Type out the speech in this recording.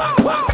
Woo, woo.